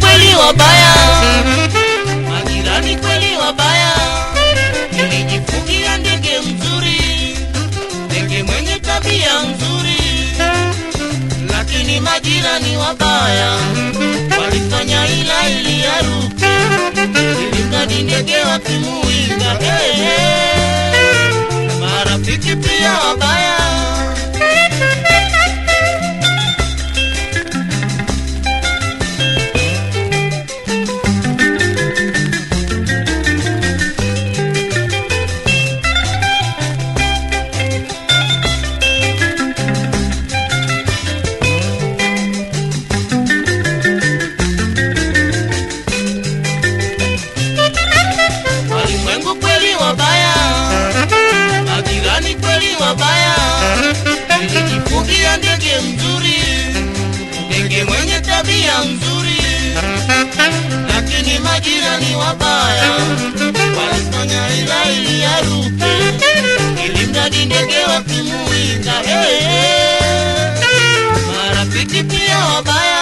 kweli wabaya, majirani kweli wabaya. Nilijifungia ndege mzuri, ndege mwenye tabia nzuri, lakini majirani wabaya walifanya ila ili yaruki, ili mradi ndege wakimuinga. Hey, hey. Marafiki pia wabaya, majirani kweli wabaya. Nilijifungia ndege mzuri, ndege mwenye tabia mzuri, lakini majirani wabaya walifanya ila ili aruke, ilimradi ndege wakimuinga. Hey, eh, eh, hey. Eh. Marafiki pia wabaya